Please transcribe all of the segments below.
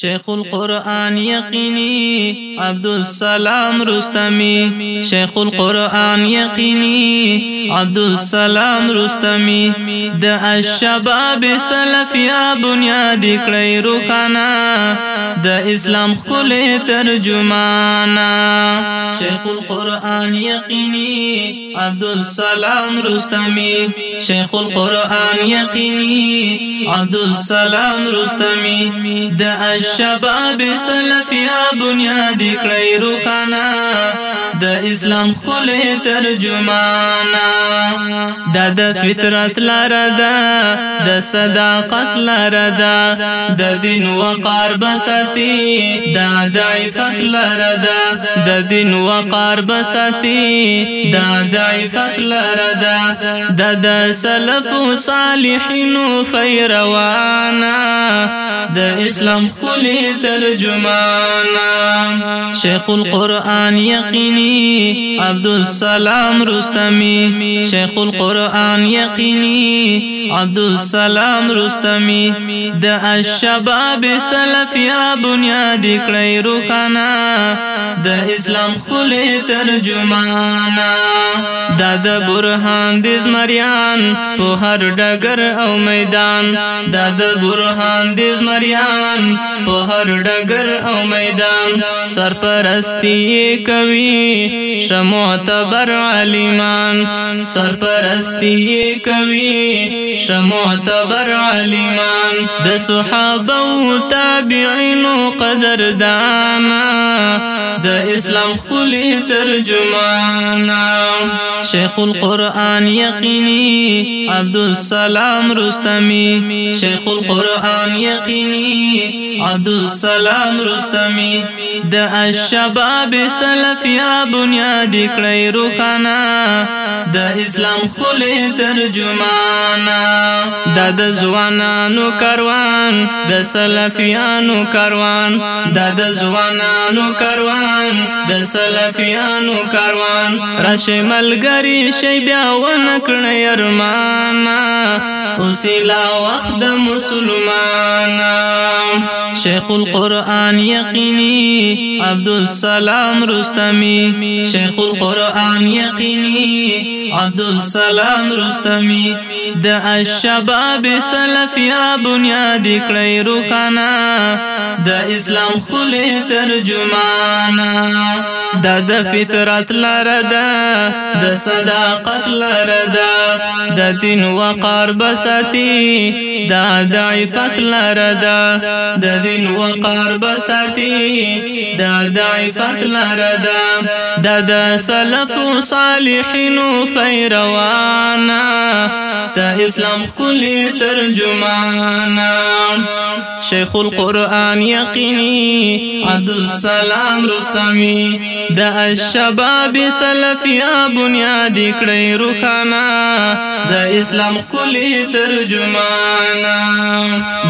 شیخ القرآن یقینی عبدالسلام رستمی شیخ القرآن یقینی عبدالسلام رستمی د الشباب سلفیا بنیاد کړی روکانا د اسلام خله ترجمانا شیخ القرآن یقینی عبدالسلام رستمی شیخ القرآن یقینی عبدالسلام رستمی د الشباب سلفی بنیاد کړی روکانا د اسلام خل ترجمانا دا د فطرت لردا د صداقت لردا د دین وقار بساتي دا د عفت لردا د دین وقار بساتي دا د عفت لردا د سلف صالحین فیروانا د اسلام خلی ترجمان شیخ القرآن یقینی عبدالسلام رستمی شیخ القرآن یقینی عبدالسلام رستمی د الشباب سلفی بنیاد کړی روکانا د اسلام خلی ترجمان دا د برهان د زمریان په هر ډګر او میدان دا د برهان د زمریان مریان په هر ډګر او میدان سرپرستی کوي شمعتبر علیمان سرپرستی کوي شمعتبر علیمان د صحابه او تابعینو قدردانا د اسلام خلی ترجمانا شیخ القرآن یقینی عبدالسلام رستمی شیخ القرآن یقینی عبدالسلام رستمی د الشباب سلفیا بنیاد کړی روکانا د اسلام خله ترجمانا د د زوانانو کاروان د سلفیانو کاروان د د زوانانو کاروان د سلفیانو کاروان راشه ملګری ملګری شي بیا ونکړی ارمانا اوسیلا وخت د مسلمانا شیخ القرآن یقینی عبدالسلام رستمی شیخ القرآن یقینی عبدالسلام رستمی د الشباب سلفی بنیاد کړی روکانا د اسلام خل ترجمانا د د فطرت لردا د صداقت لردا د دین وقار بساتی د دعفت لردا د دین وقار بساتی دا د عفت لره دا د د سلف صالحینو فیروانا تا اسلام خلی ترجمانا شیخ القرآن یقینی عبدالسلام رستمی د الشباب سلفیا بنیاد کړی روخانا د اسلام کلی ترجمانا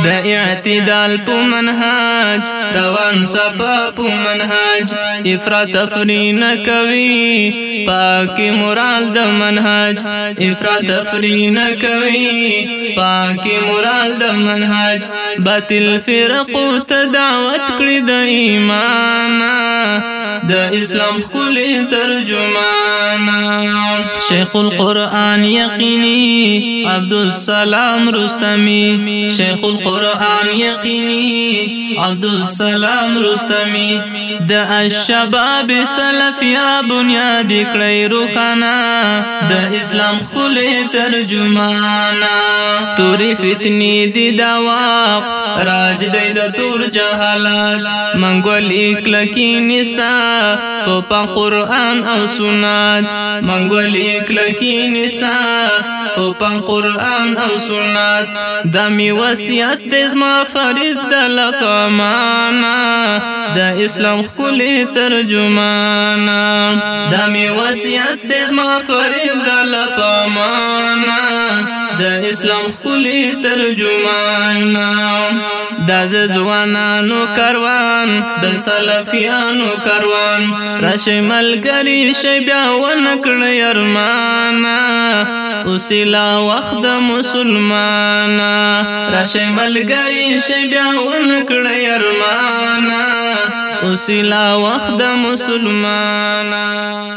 د اعتدال په منهاج روان صفا په منهاج افراط تفرین کوي پاکي مرال د منهاج افراط تفرین کوي پاکي مرال د منهاج باطل الفرق فرقو ته ايمانا دا اسلام خلی ترجمانا شيخ القرآن يقيني عبد السلام رستمي شيخ القرآن يقيني عبد السلام رستمي دا الشباب سلفی بنیاد کړی روکانا دا اسلام خلی ترجمانا تورې فتنې دي دا راج دی دا تور جهالات منګولې کلکی نساء په قرآن او سنت منګولې کلکی نساء په قرآن او سنات دامي می ديز ما زما فرید د دا اسلام خل ترجمانا دامي می ديز ما زما فرید د د اسلام خلی ترجمان دا د ځوانانو کاروان د سلفیانو کاروان راشي ملګری شي بیا ونکړ ارمان اوسلا وخت د مسلمان راشي ملګری شي بیا ونکړ ارمان اوسلا وخت د مسلمان